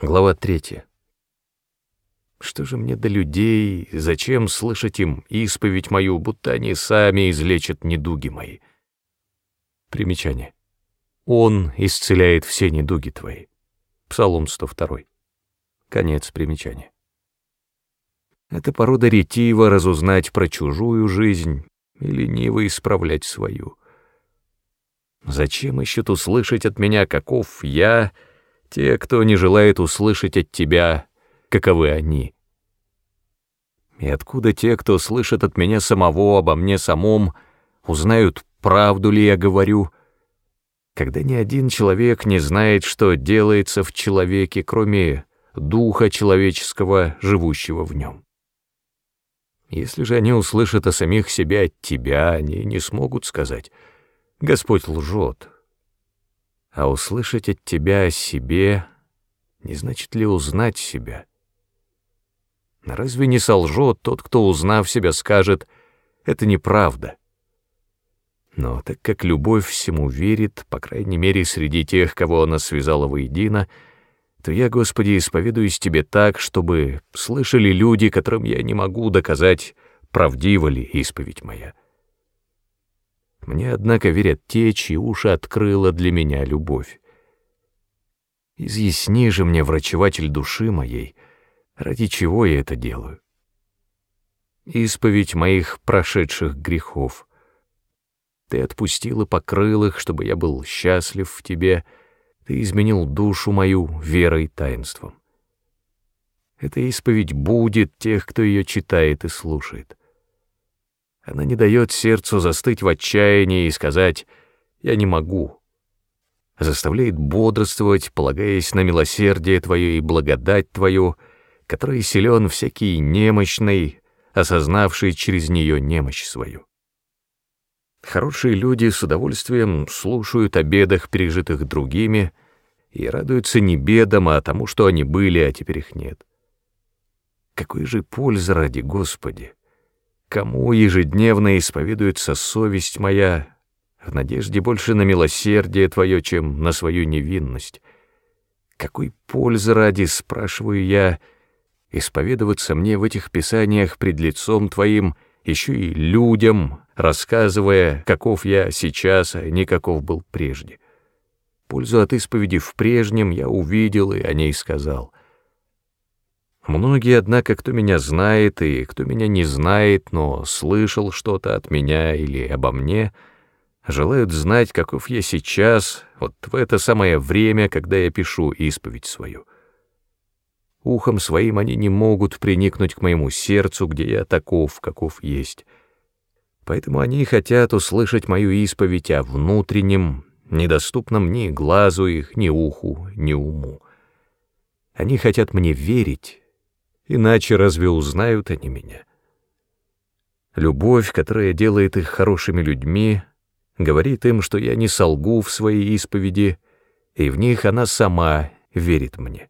Глава третья. Что же мне до людей, зачем слышать им исповедь мою, будто они сами излечат недуги мои? Примечание. Он исцеляет все недуги твои. Псалом 102. Конец примечания. Это порода ретива разузнать про чужую жизнь и лениво исправлять свою. Зачем ищут услышать от меня, каков я, — те, кто не желает услышать от тебя, каковы они. И откуда те, кто слышит от меня самого обо мне самом, узнают, правду ли я говорю, когда ни один человек не знает, что делается в человеке, кроме духа человеческого, живущего в нем. Если же они услышат о самих себе от тебя, они не смогут сказать «Господь лжет», а услышать от тебя о себе не значит ли узнать себя? Разве не солжет тот, кто, узнав себя, скажет «это неправда»? Но так как любовь всему верит, по крайней мере, среди тех, кого она связала воедино, то я, Господи, исповедуюсь Тебе так, чтобы слышали люди, которым я не могу доказать, правдива ли исповедь моя. Мне, однако, верят те, чьи уши открыла для меня любовь. Изъясни же мне, врачеватель души моей, ради чего я это делаю. Исповедь моих прошедших грехов. Ты отпустил и покрыл их, чтобы я был счастлив в тебе, ты изменил душу мою верой таинством. Эта исповедь будет тех, кто ее читает и слушает. Она не дает сердцу застыть в отчаянии и сказать «я не могу». Заставляет бодрствовать, полагаясь на милосердие Твое и благодать Твою, который силен всякий немощный, осознавший через нее немощь свою. Хорошие люди с удовольствием слушают о бедах, пережитых другими, и радуются не бедам, а тому, что они были, а теперь их нет. Какой же польза ради Господи! Кому ежедневно исповедуется совесть моя, в надежде больше на милосердие твое, чем на свою невинность? Какой пользы ради, спрашиваю я, исповедоваться мне в этих писаниях пред лицом твоим, еще и людям, рассказывая, каков я сейчас, а не каков был прежде? Пользу от исповеди в прежнем я увидел и о ней сказал. Многие, однако, кто меня знает и кто меня не знает, но слышал что-то от меня или обо мне, желают знать, каков я сейчас, вот в это самое время, когда я пишу исповедь свою. Ухом своим они не могут приникнуть к моему сердцу, где я таков, каков есть. Поэтому они хотят услышать мою исповедь о внутреннем, недоступном ни глазу их, ни уху, ни уму. Они хотят мне верить, Иначе разве узнают они меня? Любовь, которая делает их хорошими людьми, говорит им, что я не солгу в своей исповеди, и в них она сама верит мне.